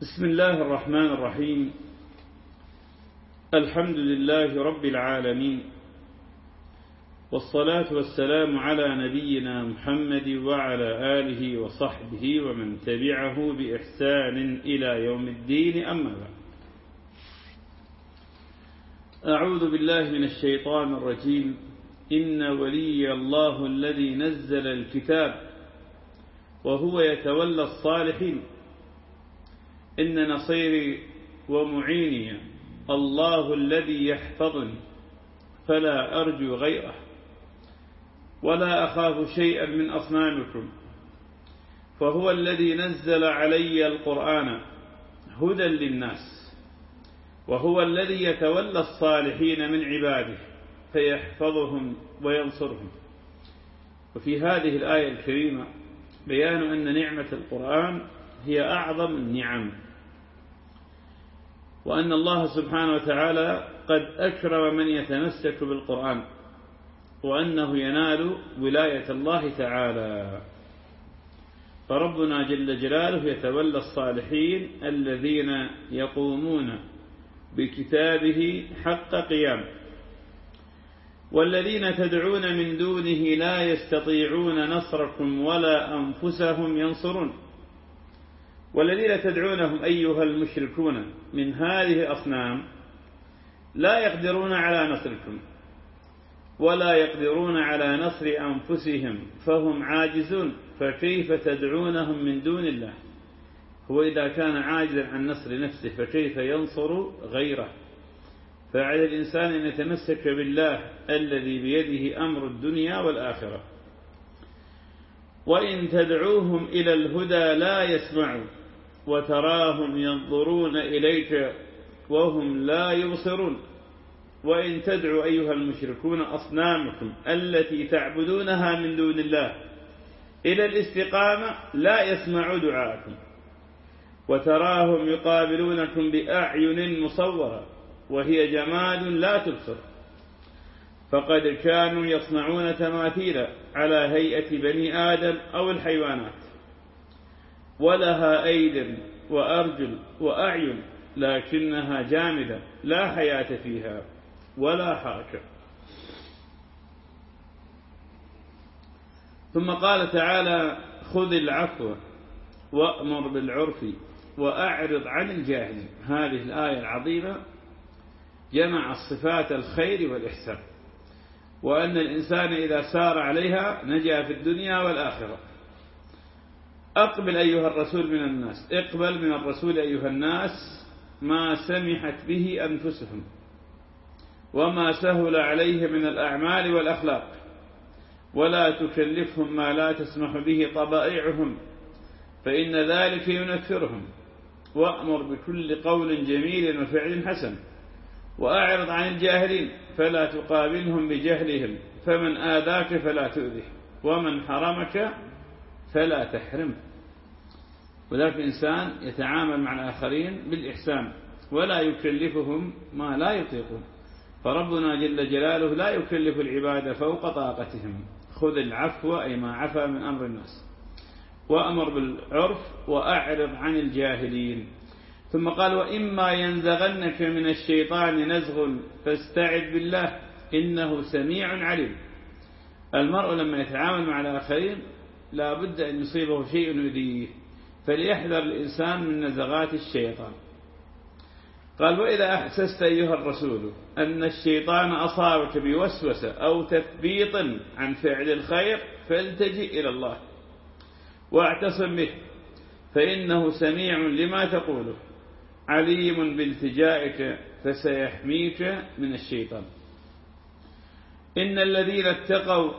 بسم الله الرحمن الرحيم. الحمد لله رب العالمين. والصلاة والسلام على نبينا محمد وعلى آله وصحبه ومن تبعه بإحسان إلى يوم الدين. أما بعد. أعوذ بالله من الشيطان الرجيم. إن ولي الله الذي نزل الكتاب وهو يتولى الصالحين. إن نصيري ومعيني الله الذي يحفظني فلا أرجو غيره ولا أخاف شيئا من أصنامكم فهو الذي نزل علي القرآن هدى للناس وهو الذي يتولى الصالحين من عباده فيحفظهم وينصرهم. وفي هذه الآية الكريمة بيان أن نعمة القرآن هي أعظم النعم. وأن الله سبحانه وتعالى قد أكرم من يتمسك بالقرآن وأنه ينال ولاية الله تعالى. فربنا جل جلاله يتولى الصالحين الذين يقومون بكتابه حق قيام والذين تدعون من دونه لا يستطيعون نصركم ولا أنفسهم ينصرون. والذين تدعونهم أيها المشركون من هذه الأصنام لا يقدرون على نصركم ولا يقدرون على نصر أنفسهم فهم عاجزون فكيف تدعونهم من دون الله؟ هو إذا كان عاجزا عن نصر نفسه فكيف ينصر غيره؟ فعلى الإنسان أن يتمسك بالله الذي بيده أمر الدنيا والآخرة. وإن تدعوهم إلى الهدى لا يسمعوا. وتراهم ينظرون إليك وهم لا يبصرون. وإن تدعوا أيها المشركون أصنامكم التي تعبدونها من دون الله إلى الاستقامة لا يسمعوا دعاءكم. وتراهم يقابلونكم بأعين مصورة وهي جمال لا تبصر. فقد كانوا يصنعون تماثيل على هيئة بني آدم أو الحيوانات. ولها أيد وأرجل وأعين لكنها جامدة لا حياة فيها ولا حركة. ثم قال تعالى خذ العفو وأمر بالعرف وأعرض عن الجاهلين هذه الآية العظيمة جمع الصفات الخير والإحسان وأن الإنسان إذا سار عليها نجا في الدنيا والآخرة. أقبل أيها الرسول من الناس. اقبل من الرسول أيها الناس ما سمحت به أنفسهم وما سهل عليه من الأعمال والأخلاق ولا تكلفهم ما لا تسمح به طبائعهم فإن ذلك ينفرهم. وأمر بكل قول جميل وفعل حسن وأعرض عن الجاهلين فلا تقابلهم بجهلهم فمن آذاك فلا تؤذه ومن حرمك فلا تحرمه. وذلك الإنسان يتعامل مع الآخرين بالإحسان ولا يكلفهم ما لا يطيقون. فربنا جل جلاله لا يكلف العباد فوق طاقتهم. خذ العفو أي ما عفى من أمر الناس. وأمر بالعرف وأعرض عن الجاهلين. ثم قال وإما ينزغنك من الشيطان نزغ فاستعذ بالله إنه سميع عليم. المرء لما يتعامل مع الآخرين لا بد أن يصيبه شيء يؤذيه. فليحذر الإنسان من نزغات الشيطان. قال وإذا أحسست أيها الرسول أن الشيطان أصابك بوسوسة أو تثبيط عن فعل الخير فالتجئ إلى الله واعتصم به فإنه سميع لما تقوله عليم بالتجائك فسيحميك من الشيطان. إن الذين اتقوا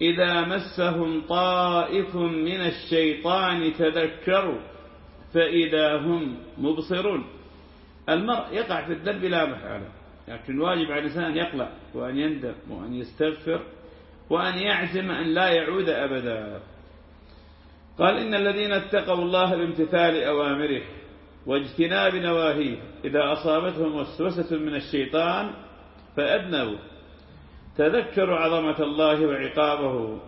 إذا مسهم طائف من الشيطان تذكروا فإذا هم مبصرون. المرء يقع في الذنب لا محالة لكن واجب على الإنسان أن يقلع وأن يندم وأن يستغفر وأن يعزم أن لا يعود أبدا. قال إن الذين اتقوا الله بامتثال أوامره واجتناب نواهيه إذا أصابتهم وسوسة من الشيطان فأدنوا تذكروا عظمة الله وعقابه.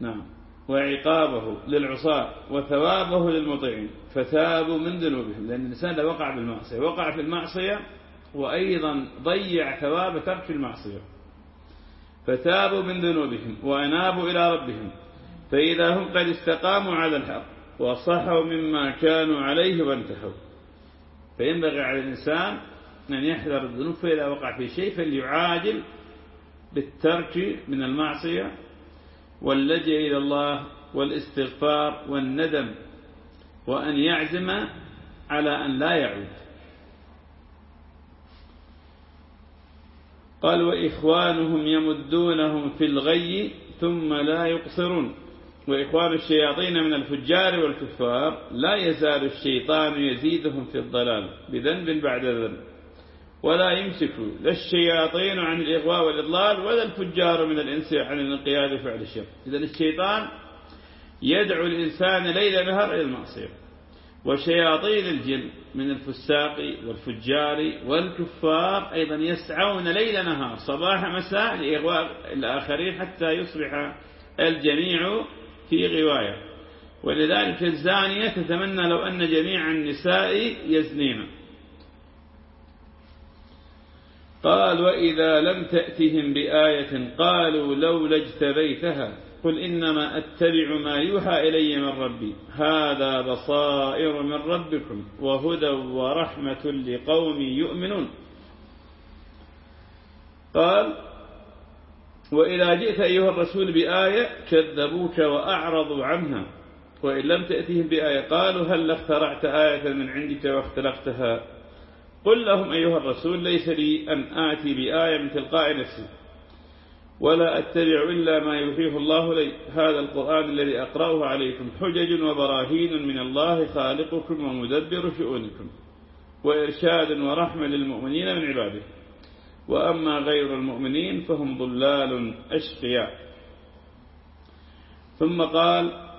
نعم. وعقابه للعصاة وثوابه للمطيعين فتابوا من ذنوبهم لأن الإنسان لو وقع بالمعصية وقع في المعصية وأيضا ضيع ثواب ترك المعصية. فتابوا من ذنوبهم وأنابوا إلى ربهم فإذا هم قد استقاموا على الحق وصحوا مما كانوا عليه وانتهوا. فينبغي على الإنسان أن يحذر الذنوب فإذا وقع في شيء فليعاجل بالترك من المعصية واللجئ إلى الله والاستغفار والندم وأن يعزم على أن لا يعود. قال وإخوانهم يمدونهم في الغي ثم لا يقصرون. وإخوان الشياطين من الفجار والكفار لا يزال الشيطان يزيدهم في الضلال بذنب بعد ذنب. ولا يمسك لا الشياطين عن الإغواء والإضلال ولا الفجار من الإنس عن الانقياد وفعل الشر إذا الشيطان يدعو الإنسان ليل نهار إلى المعصية. وشياطين الجن من الفساق والفجار والكفار أيضا يسعون ليل نهار صباح مساء لإغواء الآخرين حتى يصبح الجميع في غواية. ولذلك الزانية تتمنى لو أن جميع النساء يزنين. قال وإذا لم تأتهم بآية قالوا لولا اجتبيتها قل إنما أتبع ما يوحى إلي من ربي هذا بصائر من ربكم وهدى ورحمة لقوم يؤمنون. قال وإذا جئت أيها الرسول بآية كذبوك وأعرضوا عنها وإن لم تأتهم بآية قالوا هل اخترعت آية من عندك واختلقتها قل لهم أيها الرسول ليس لي أن آتي بآية من تلقاء نفسي ولا أتبع إلا ما يوحيه الله لي. هذا القرآن الذي أقرأه عليكم حجج وبراهين من الله خالقكم ومدبر شؤونكم وإرشاد ورحمة للمؤمنين من عباده. وأما غير المؤمنين فهم ضلال أشقياء. ثم قال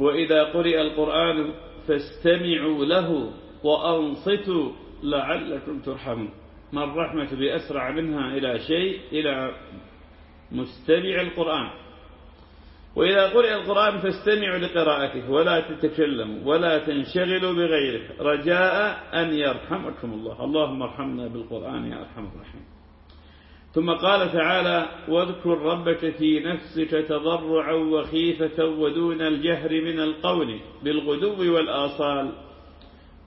وإذا قرئ القرآن فاستمعوا له وأنصتوا لعلكم ترحمون. ما الرحمة بأسرع منها إلى شيء؟ إلى مستمع القرآن. وإذا قرئ القرآن فاستمعوا لقراءته ولا تتكلموا ولا تنشغلوا بغيره. رجاء أن يرحمكم الله. اللهم ارحمنا بالقرآن يا أرحم الراحمين. ثم قال تعالى واذكر ربك في نفسك تضرعا وخيفة ودون الجهر من القول بالغدو والآصال.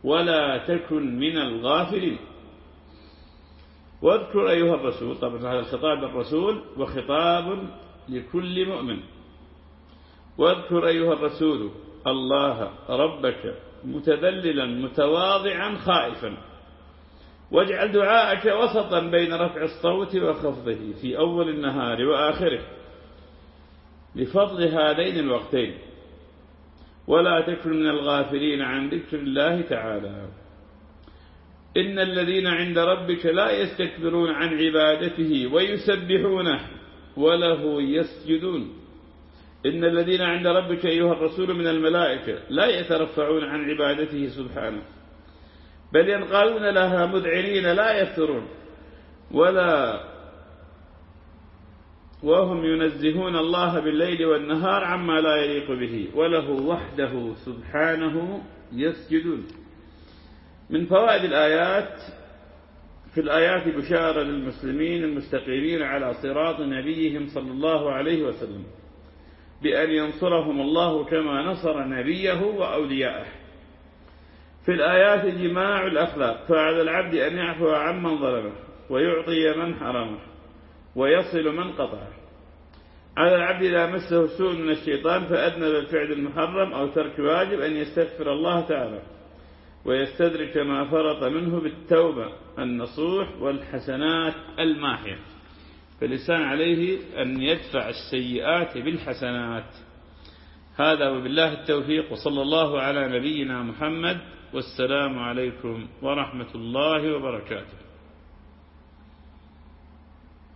ولا تكن من الغافلين. واذكر أيها الرسول طبعا هذا خطاب الرسول وخطاب لكل مؤمن. واذكر أيها الرسول الله ربك متذللا متواضعا خائفا. واجعل دعاءك وسطا بين رفع الصوت وخفضه في أول النهار وآخره. لفضل هذين الوقتين. ولا تكن من الغافلين عن ذكر الله تعالى. إن الذين عند ربك لا يستكبرون عن عبادته ويسبحونه وله يسجدون. إن الذين عند ربك أيها الرسول من الملائكة لا يترفعون عن عبادته سبحانه بل ينقالون لها مذعنين لا يفترون ولا وهم ينزهون الله بالليل والنهار عما لا يليق به وله وحده سبحانه يسجدون. من فوائد الآيات في الآيات بشارة للمسلمين المستقيمين على صراط نبيهم صلى الله عليه وسلم بأن ينصرهم الله كما نصر نبيه وأولياءه. في الآيات جماع الأخلاق فعلى العبد أن يعفو عمن ظلمه ويعطي من حرمه. ويصل من قطعه على العبد إذا مسه سوء من الشيطان فأدنى بالفعل المحرم أو ترك واجب أن يستغفر الله تعالى. ويستدرك ما فرط منه بالتوبة النصوح والحسنات الماحية. فالإنسان عليه أن يدفع السيئات بالحسنات. هذا وبالله التوفيق وصلى الله على نبينا محمد والسلام عليكم ورحمة الله وبركاته.